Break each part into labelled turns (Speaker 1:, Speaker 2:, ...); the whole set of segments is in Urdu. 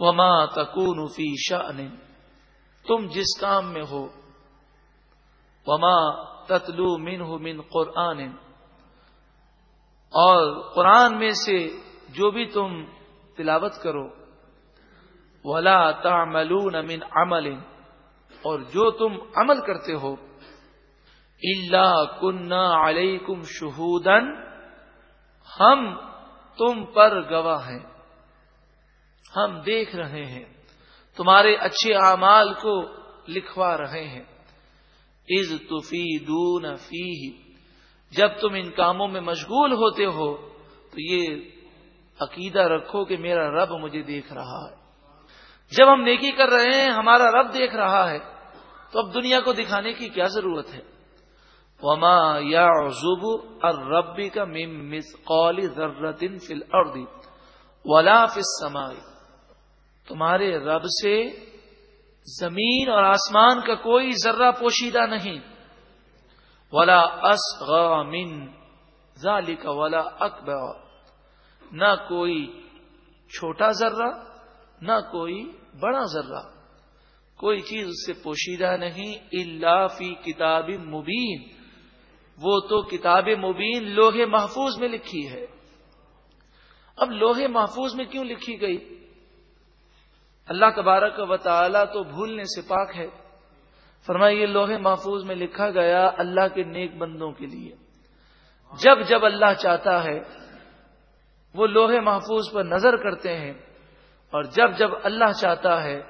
Speaker 1: وما تکون فی شأن. تم جس کام میں ہو، وما تتلو من من قرآن. اور قرآن میں سے جو بھی تم تلاوت کرو، ولا تعملون من عمل. اور جو تم عمل کرتے ہو اللہ کنہ علیکم شہودن ہم تم پر گواہ ہیں۔ ہم دیکھ رہے ہیں، تمہارے اچھے اعمال کو لکھوا رہے ہیں۔ از تفی دون فی جب تم ان کاموں میں مشغول ہوتے ہو، تو یہ عقیدہ رکھو کہ میرا رب مجھے دیکھ رہا ہے۔ جب ہم نیکی کر رہے ہیں، ہمارا رب دیکھ رہا ہے، تو اب دنیا کو دکھانے کی کیا ضرورت ہے؟ وما یا زب اور ربی کا مس قولی ذرتن فل اردی ولا فمائی تمہارے رب سے زمین اور آسمان کا کوئی ذرہ پوشیدہ نہیں۔ ولا اس غامن ذالی کا ولا اکبر نہ کوئی چھوٹا ذرہ، نہ کوئی بڑا ذرہ۔ کوئی چیز اس سے پوشیدہ نہیں اللہ فی کتاب مبین وہ تو کتاب مبین لوہے محفوظ میں لکھی ہے۔ اب لوہے محفوظ میں کیوں لکھی گئی؟ اللہ تبارک و تعالی تو بھولنے سے پاک ہے۔ فرمایا یہ لوہے محفوظ میں لکھا گیا اللہ کے نیک بندوں کے لیے۔ جب جب اللہ چاہتا ہے، وہ لوہے محفوظ پر نظر کرتے ہیں۔ اور جب جب اللہ چاہتا ہے،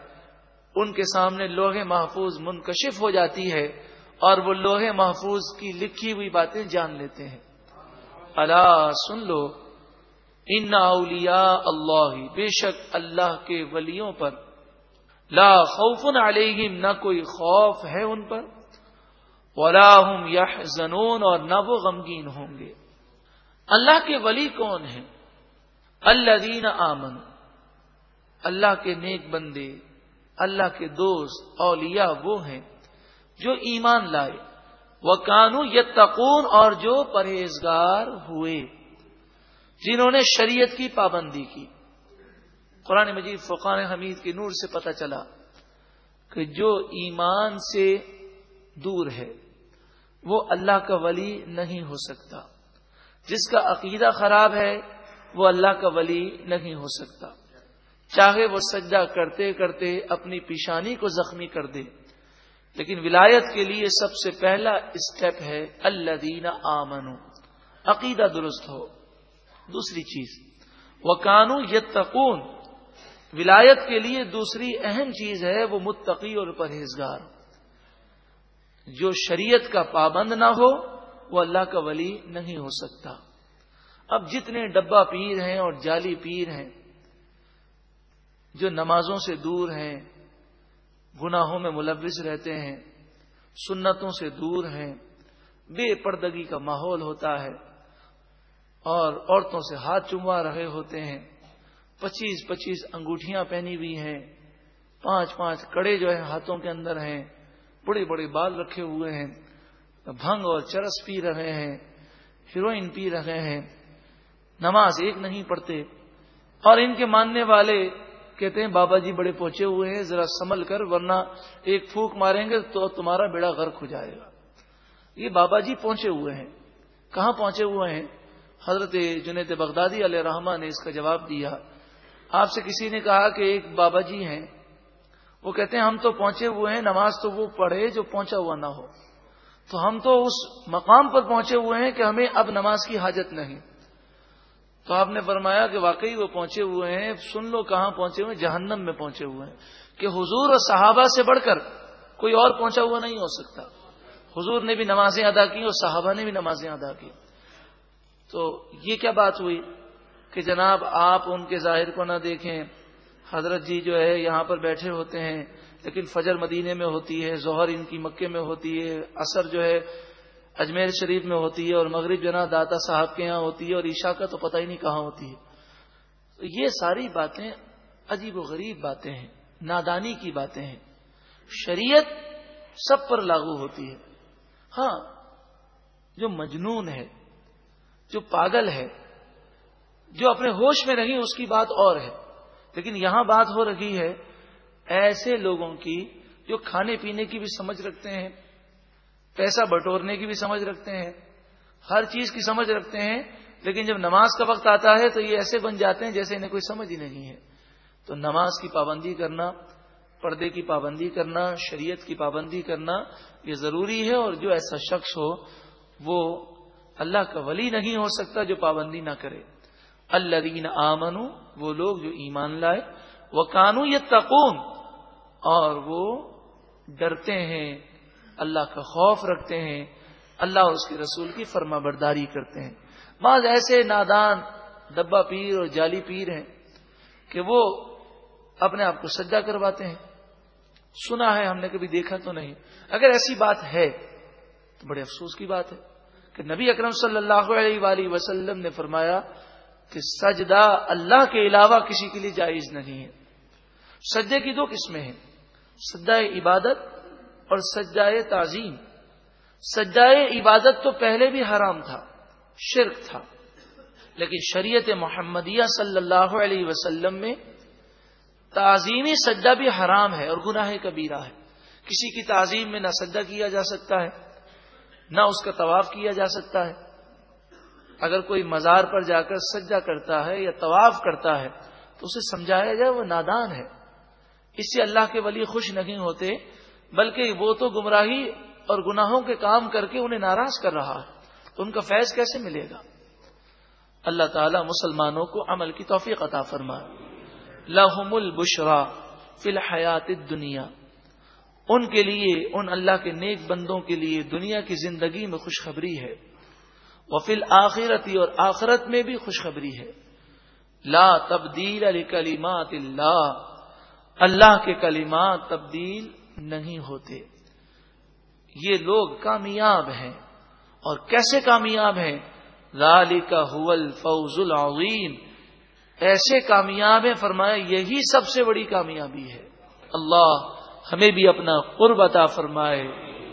Speaker 1: ان کے سامنے لوہے محفوظ منکشف ہو جاتی ہے اور وہ لوہے محفوظ کی لکھی ہوئی باتیں جان لیتے ہیں۔ اللہ سن لو۔ ان اولیاء اللہ، بے شک اللہ کے ولیوں پر۔ لا خوف علیہم، نہ کوئی خوف ہے ان پر۔ ولا هم يحزنون اور نہ وہ غمگین ہوں گے۔ اللہ کے ولی کون ہیں؟ اللہ دین آمن اللہ کے نیک بندے، اللہ کے دوست، اولیاء وہ ہیں جو ایمان لائے۔ وہ کانو یتقون، اور جو پرہیزگار ہوئے۔ جنہوں نے شریعت کی پابندی کی۔ قرآن مجید فقان حمید کے نور سے پتہ چلا کہ جو ایمان سے دور ہے، وہ اللہ کا ولی نہیں ہو سکتا۔ جس کا عقیدہ خراب ہے، وہ اللہ کا ولی نہیں ہو سکتا۔ چاہے وہ سجدہ کرتے کرتے اپنی پیشانی کو زخمی کر دے، لیکن ولایت کے لیے سب سے پہلا اسٹیپ ہے اللہ دینا آمن عقیدہ درست ہو۔ دوسری چیز۔ وہ کانو یتقون ولایت کے لیے دوسری اہم چیز ہے وہ متقی اور پرہیزگار۔ جو شریعت کا پابند نہ ہو، وہ اللہ کا ولی نہیں ہو سکتا۔ اب جتنے ڈبہ پیر ہیں اور جالی پیر ہیں، جو نمازوں سے دور ہیں، گناہوں میں ملوث رہتے ہیں، سنتوں سے دور ہیں، بے پردگی کا ماحول ہوتا ہے۔ اور عورتوں سے ہاتھ چموا رہے ہوتے ہیں۔ پچیس پچیس انگوٹھیاں پہنی ہوئی ہیں۔ پانچ پانچ کڑے جو ہیں ہاتھوں کے اندر ہیں۔ بڑے بڑے بال رکھے ہوئے ہیں۔ بھنگ اور چرس پی رہے ہیں۔ ہیروئن پی رہے ہیں۔ نماز ایک نہیں پڑھتے۔ اور ان کے ماننے والے کہتے ہیں، بابا جی بڑے پہنچے ہوئے ہیں، ذرا سنبھل کر، ورنہ ایک پھوک ماریں گے تو تمہارا بیڑا غرق ہو جائے گا۔ یہ بابا جی پہنچے ہوئے ہیں۔ کہاں پہنچے ہوئے ہیں؟ حضرت جنید بغدادی علیہ رحمٰ نے اس کا جواب دیا۔ آپ سے کسی نے کہا کہ ایک بابا جی ہیں۔ وہ کہتے ہیں، ہم تو پہنچے ہوئے ہیں، نماز تو وہ پڑھے جو پہنچا ہوا نہ ہو۔ تو ہم تو اس مقام پر پہنچے ہوئے ہیں کہ ہمیں اب نماز کی حاجت نہیں۔ تو آپ نے فرمایا کہ واقعی وہ پہنچے ہوئے ہیں۔ سن لو کہاں پہنچے ہوئے جہنم میں پہنچے ہوئے ہیں۔ کہ حضور اور صحابہ سے بڑھ کر کوئی اور پہنچا ہوا نہیں ہو سکتا۔ حضور نے بھی نمازیں ادا کی اور صحابہ نے بھی نمازیں ادا کی تو یہ کیا بات ہوئی کہ جناب آپ ان کے ظاہر کو نہ دیکھیں؟ حضرت جی جو ہے یہاں پر بیٹھے ہوتے ہیں، لیکن فجر مدینے میں ہوتی ہے، ظہر ان کی مکے میں ہوتی ہے اثر جو ہے اجمیر شریف میں ہوتی ہے اور مغرب جنا داتا صاحب کے یہاں ہوتی ہے اور عشاء کا تو پتہ ہی نہیں کہاں ہوتی ہے۔ تو یہ ساری باتیں عجیب و غریب باتیں ہیں، نادانی کی باتیں ہیں۔ شریعت سب پر لاگو ہوتی ہے۔ ہاں جو مجنون ہے جو پاگل ہے، جو اپنے ہوش میں نہیں اس کی بات اور ہے۔ لیکن یہاں بات ہو رہی ہے، ایسے لوگوں کی جو کھانے پینے کی بھی سمجھ رکھتے ہیں، پیسہ بٹورنے کی بھی سمجھ رکھتے ہیں، ہر چیز کی سمجھ رکھتے ہیں، لیکن جب نماز کا وقت آتا ہے تو یہ ایسے بن جاتے ہیں جیسے انہیں کوئی سمجھ ہی نہیں ہے۔ تو نماز کی پابندی کرنا، پردے کی پابندی کرنا، شریعت کی پابندی کرنا یہ ضروری ہے اور جو ایسا شخص ہو، وہ اللہ کا ولی نہیں ہو سکتا جو پابندی نہ کرے۔ اللہ دین آمن وہ لوگ جو ایمان لائے۔ وہ کانو یہ تقون اور وہ ڈرتے ہیں، اللہ کا خوف رکھتے ہیں۔ اللہ اور اس کے رسول کی فرما برداری کرتے ہیں۔ بعض ایسے نادان ڈبا پیر اور جالی پیر ہیں کہ وہ اپنے آپ کو سجا کرواتے ہیں۔ سنا ہے، ہم نے کبھی دیکھا تو نہیں۔ اگر ایسی بات ہے، تو بڑے افسوس کی بات ہے۔ کہ نبی اکرم صلی اللہ علیہ وآلہ وسلم نے فرمایا کہ سجدہ اللہ کے علاوہ کسی کے لیے جائز نہیں ہے۔ سجدے کی دو قسمیں ہیں سجائے عبادت اور سجائے تعظیم۔ سجائے عبادت تو پہلے بھی حرام تھا، شرک تھا، لیکن شریعت محمدیہ صلی اللہ علیہ وسلم میں تعظیمی سجدہ بھی حرام ہے اور گناہ کبیرہ ہے۔ کسی کی تعظیم میں نہ سجدہ کیا جا سکتا ہے نہ اس کا طواف کیا جا سکتا ہے۔ اگر کوئی مزار پر جا کر سجدہ کرتا ہے یا طواف کرتا ہے، تو اسے سمجھایا جائے وہ نادان ہے۔ اس سے اللہ کے ولی خوش نہیں ہوتے، بلکہ وہ تو گمراہی اور گناہوں کے کام کر کے انہیں ناراض کر رہا ہے۔ تو ان کا فیض کیسے ملے گا؟ اللہ تعالی مسلمانوں کو عمل کی توفیق عطا فرمائے۔ لہم البشرا فی الحیات دنیا ان کے لیے، ان اللہ کے نیک بندوں کے لیے دنیا کی زندگی میں خوشخبری ہے۔ وہ فل آخرتی اور آخرت میں بھی خوشخبری ہے۔ لا تبدیل علی کلیمات اللہ۔ اللہ کے کلمات تبدیل نہیں ہوتے۔ یہ لوگ کامیاب ہیں۔ اور کیسے کامیاب ہیں؟ ذالک هو الفوز العظیم ایسے کامیاب ہیں، فرمایا، یہی سب سے بڑی کامیابی ہے۔ اللہ ہمیں بھی اپنا قرب عطا فرمائے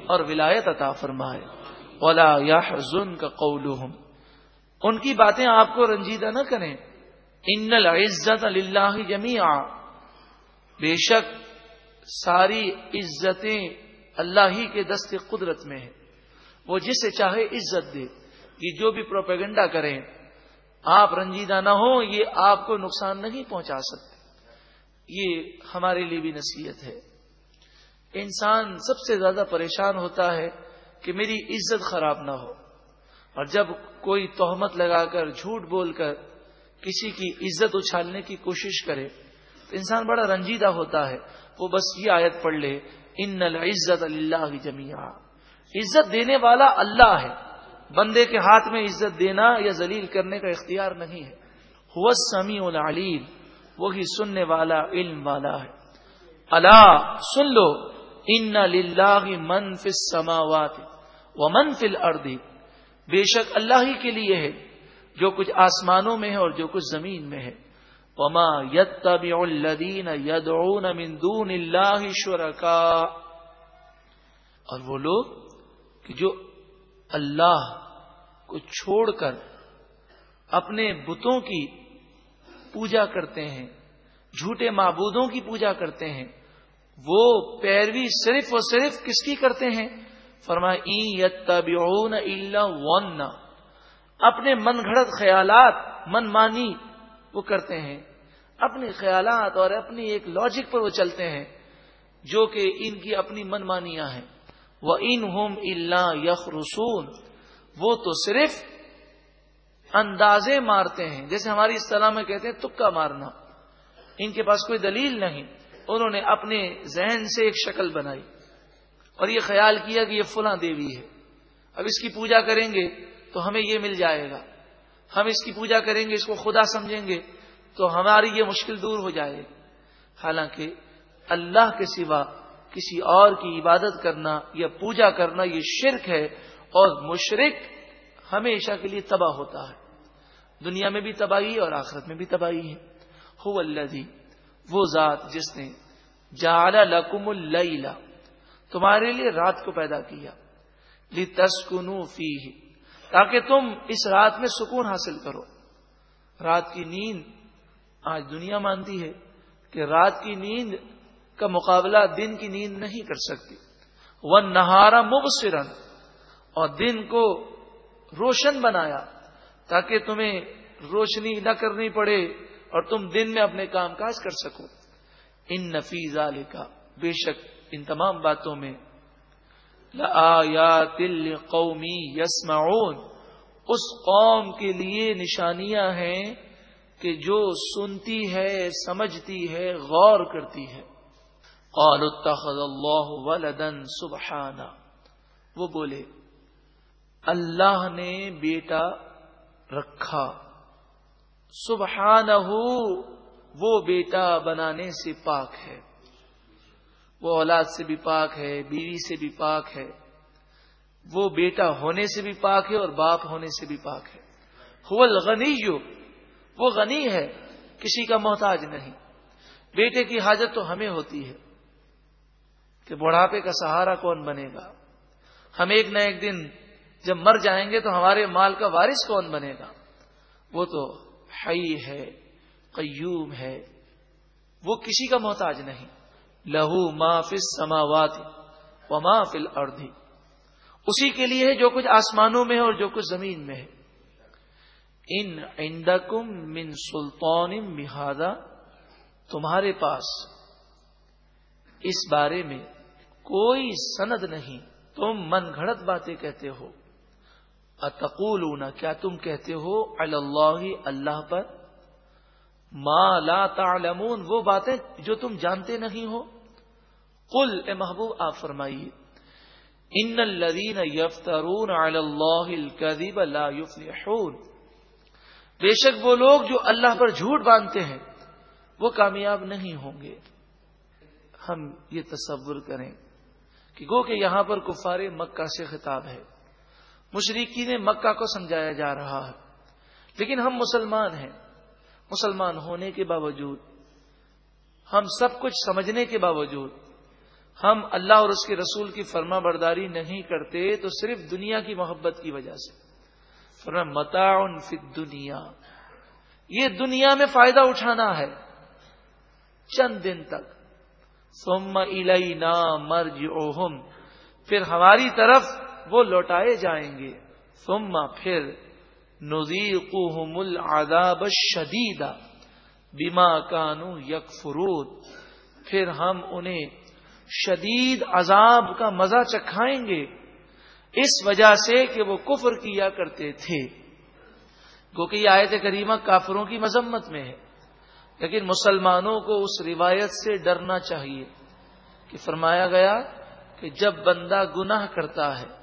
Speaker 1: اور ولایت عطا فرمائے۔ اولا یا کا قول ان کی باتیں آپ کو رنجیدہ نہ کریں۔ ان العزت اللہ جمی بے شک ساری عزتیں اللہ ہی کے دست قدرت میں ہیں۔ وہ جسے چاہے عزت دے۔ یہ جو بھی پروپیگنڈا کریں، آپ رنجیدہ نہ ہو یہ آپ کو نقصان نہیں پہنچا سکتے۔ یہ ہمارے لیے بھی نصیحت ہے۔ انسان سب سے زیادہ پریشان ہوتا ہے کہ میری عزت خراب نہ ہو۔ اور جب کوئی تہمت لگا کر، جھوٹ بول کر کسی کی عزت اچھالنے کی کوشش کرے، تو انسان بڑا رنجیدہ ہوتا ہے۔ وہ بس یہ آیت پڑھ لے، ان العزت اللہ جمیا عزت دینے والا اللہ ہے۔ بندے کے ہاتھ میں عزت دینا یا ذلیل کرنے کا اختیار نہیں ہے۔ وہ سمیع العلیم۔ وہی سننے والا، علم والا ہے۔ اللہ سن لو۔ ان من فی السماوات و من فی الارض بے شک اللہ ہی کے لیے ہے، جو کچھ آسمانوں میں ہے اور جو کچھ زمین میں ہے۔ وما يتبع الذين يدعون من دون الله شركاء۔ اور وہ لوگ کہ جو اللہ کو چھوڑ کر اپنے بتوں کی پوجا کرتے ہیں، جھوٹے معبودوں کی پوجا کرتے ہیں وہ پیروی صرف اور صرف کس کی کرتے ہیں؟ ون اپنے من گھڑت خیالات، من مانی، وہ کرتے ہیں۔ اپنے خیالات اور اپنی ایک لاجک پر وہ چلتے ہیں، جو کہ ان کی اپنی من مانیاں ہیں۔ وہ ان ہوم اللہ یخ رسون وہ تو صرف اندازے مارتے ہیں۔ جیسے ہماری اصطلاح میں کہتے ہیں، تکا مارنا۔ ان کے پاس کوئی دلیل نہیں۔ انہوں نے اپنے ذہن سے ایک شکل بنائی اور یہ خیال کیا کہ یہ فلاں دیوی ہے۔ اب اس کی پوجا کریں گے تو ہمیں یہ مل جائے گا۔ ہم اس کی پوجا کریں گے، اس کو خدا سمجھیں گے تو ہماری یہ مشکل دور ہو جائے حالانکہ اللہ کے سوا کسی اور کی عبادت کرنا یا پوجا کرنا یہ شرک ہے اور مشرق ہمیشہ کے لیے تباہ ہوتا ہے۔ دنیا میں بھی تباہی اور آخرت میں بھی تباہی ہے۔ ہو اللہ وہ ذات جس نے جالا لکم اللیلا تمہارے لیے رات کو پیدا کیا لی تسکنو فی تاکہ تم اس رات میں سکون حاصل کرو۔ رات کی نیند، آج دنیا مانتی ہے کہ رات کی نیند کا مقابلہ دن کی نیند نہیں کر سکتی۔ وہ نہارا مبصرن اور دن کو روشن بنایا، تاکہ تمہیں روشنی نہ کرنی پڑے۔ اور تم دن میں اپنے کام کاج کر سکو۔ ان نفیز کا بے شک ان تمام باتوں میں۔ تل قومی یسمعون، اس قوم کے لیے نشانیاں ہیں کہ جو سنتی ہے، سمجھتی ہے، غور کرتی ہے۔ قال اتخذ اللہ ولدن سبحانہ۔ وہ بولے، اللہ نے بیٹا رکھا۔ سبحانہ وہ بیٹا بنانے سے پاک ہے۔ وہ اولاد سے بھی پاک ہے، بیوی سے بھی پاک ہے۔ وہ بیٹا ہونے سے بھی پاک ہے اور باپ ہونے سے بھی پاک ہے۔ الغنی وہ غنی ہے، کسی کا محتاج نہیں۔ بیٹے کی حاجت تو ہمیں ہوتی ہے کہ بڑھاپے کا سہارا کون بنے گا۔ ہم ایک نہ ایک دن جب مر جائیں گے تو ہمارے مال کا وارث کون بنے گا؟ وہ تو حی ہے، قیوم ہے، وہ کسی کا محتاج نہیں۔ لہو ما فل سماوات و ما فل اردھی اسی کے لیے ہے جو کچھ آسمانوں میں ہے اور جو کچھ زمین میں ہے۔ ان عندکم من سلطان مہادا تمہارے پاس اس بارے میں کوئی سند نہیں۔ تم من گھڑت باتیں کہتے ہو۔ اتقول کیا تم کہتے ہو اللہ اللہ پر؟ ما لا تعلمون، وہ باتیں جو تم جانتے نہیں ہو۔ قل، اے محبوب، آپ فرمائیے۔ ان الذين يفترون على الله الكذب لا يفلحون بے شک وہ لوگ جو اللہ پر جھوٹ باندھتے ہیں، وہ کامیاب نہیں ہوں گے۔ ہم یہ تصور کریں کہ گو کہ یہاں پر کفار مکہ سے خطاب ہے۔ مشرقی نے مکہ کو سمجھایا جا رہا ہے۔ لیکن ہم مسلمان ہیں۔ مسلمان ہونے کے باوجود، ہم سب کچھ سمجھنے کے باوجود، ہم اللہ اور اس کے رسول کی فرما برداری نہیں کرتے تو صرف دنیا کی محبت کی وجہ سے۔ فرما متا فی دنیا یہ دنیا میں فائدہ اٹھانا ہے۔ چند دن تک۔ سوم الینا مرج پھر ہماری طرف وہ لوٹائے جائیں گے۔ سما پھر نزیق العذاب شدیدا بیما کانو یکفرود پھر ہم انہیں شدید عذاب کا مزہ چکھائیں گے۔ اس وجہ سے کہ وہ کفر کیا کرتے تھے۔ کیونکہ یہ آیت کریمہ کافروں کی مذمت میں ہے۔ لیکن مسلمانوں کو اس روایت سے ڈرنا چاہیے کہ فرمایا گیا کہ جب بندہ گناہ کرتا ہے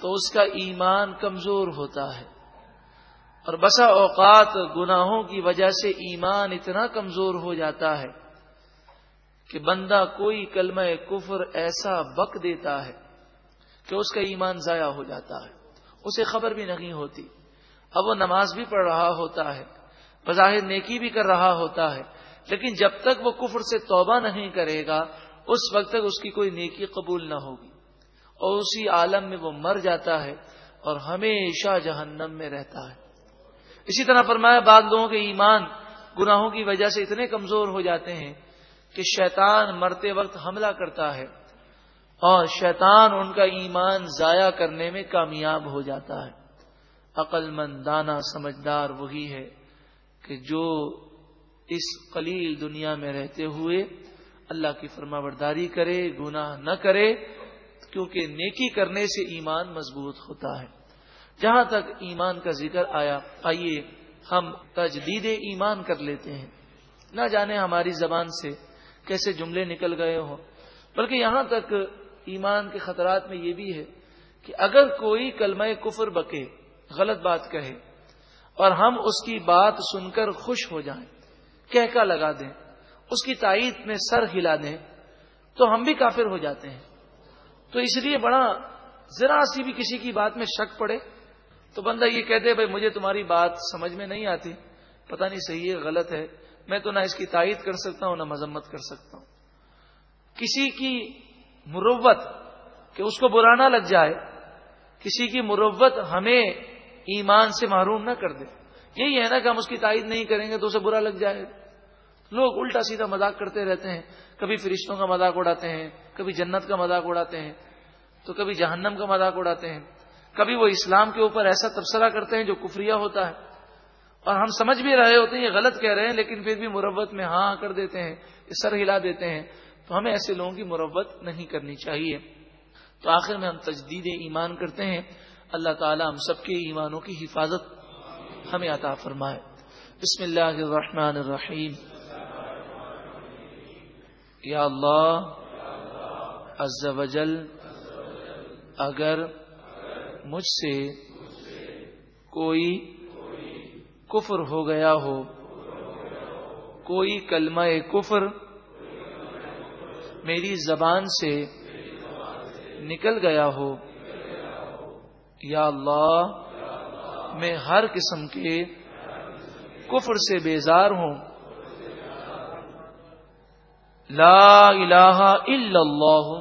Speaker 1: تو اس کا ایمان کمزور ہوتا ہے۔ اور بسا اوقات گناہوں کی وجہ سے ایمان اتنا کمزور ہو جاتا ہے کہ بندہ کوئی کلمہ کفر ایسا بک دیتا ہے کہ اس کا ایمان ضائع ہو جاتا ہے۔ اسے خبر بھی نہیں ہوتی۔ اب وہ نماز بھی پڑھ رہا ہوتا ہے، بظاہر نیکی بھی کر رہا ہوتا ہے، لیکن جب تک وہ کفر سے توبہ نہیں کرے گا، اس وقت تک اس کی کوئی نیکی قبول نہ ہوگی۔ اور اسی عالم میں وہ مر جاتا ہے اور ہمیشہ جہنم میں رہتا ہے۔ اسی طرح فرمایا بعض لوگوں کے ایمان گناہوں کی وجہ سے اتنے کمزور ہو جاتے ہیں کہ شیطان مرتے وقت حملہ کرتا ہے اور شیطان ان کا ایمان ضائع کرنے میں کامیاب ہو جاتا ہے۔ عقل مند، دانا، سمجھدار وہی ہے کہ جو اس قلیل دنیا میں رہتے ہوئے اللہ کی فرما برداری کرے، گناہ نہ کرے کیونکہ نیکی کرنے سے ایمان مضبوط ہوتا ہے۔ جہاں تک ایمان کا ذکر آیا، آئیے ہم تجدید ایمان کر لیتے ہیں۔ نہ جانے ہماری زبان سے کیسے جملے نکل گئے ہوں۔ بلکہ یہاں تک ایمان کے خطرات میں یہ بھی ہے کہ اگر کوئی کلمہ کفر بکے، غلط بات کہے اور ہم اس کی بات سن کر خوش ہو جائیں، کہکا لگا دیں، اس کی تائید میں سر ہلا دیں، تو ہم بھی کافر ہو جاتے ہیں۔ تو اس لیے بڑا ذرا سی بھی کسی کی بات میں شک پڑے تو بندہ یہ کہتے بھائی مجھے تمہاری بات سمجھ میں نہیں آتی۔ پتہ نہیں صحیح ہے، غلط ہے۔ میں تو نہ اس کی تائید کر سکتا ہوں، نہ مذمت کر سکتا ہوں۔ کسی کی مروت کہ اس کو برانا لگ جائے، کسی کی مروت ہمیں ایمان سے محروم نہ کر دے۔ یہی ہے نا کہ ہم اس کی تائید نہیں کریں گے تو اسے برا لگ جائے۔ لوگ الٹا سیدھا مذاق کرتے رہتے ہیں، کبھی فرشتوں کا مذاق اڑاتے ہیں، کبھی جنت کا مذاق اڑاتے ہیں، تو کبھی جہنم کا مذاق اڑاتے ہیں۔ کبھی وہ اسلام کے اوپر ایسا تبصرہ کرتے ہیں جو کفریہ ہوتا ہے۔ اور ہم سمجھ بھی رہے ہوتے ہیں، یہ غلط کہہ رہے ہیں، لیکن پھر بھی مربت میں ہاں, ہاں کر دیتے ہیں سر ہلا دیتے ہیں۔ تو ہمیں ایسے لوگوں کی مربت نہیں کرنی چاہیے۔ تو آخر میں ہم تجدید ایمان کرتے ہیں۔ اللہ تعالی ہم سب کے ایمانوں کی حفاظت ہمیں عطا فرمائے۔ بسم اللہ الرحمن الرحیم۔ یا اللہ عز و جل، اگر مجھ سے کوئی کفر ہو گیا ہو، کوئی کلمہ کفر میری زبان سے نکل گیا ہو، یا اللہ میں ہر قسم کے کفر سے بیزار ہوں۔ لا الہ الا اللہ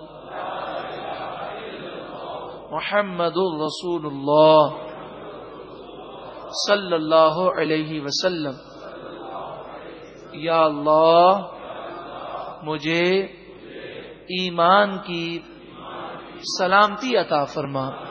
Speaker 1: محمد الرسول اللہ صلی اللہ علیہ وسلم. یا اللہ، مجھے ایمان کی سلامتی عطا فرما۔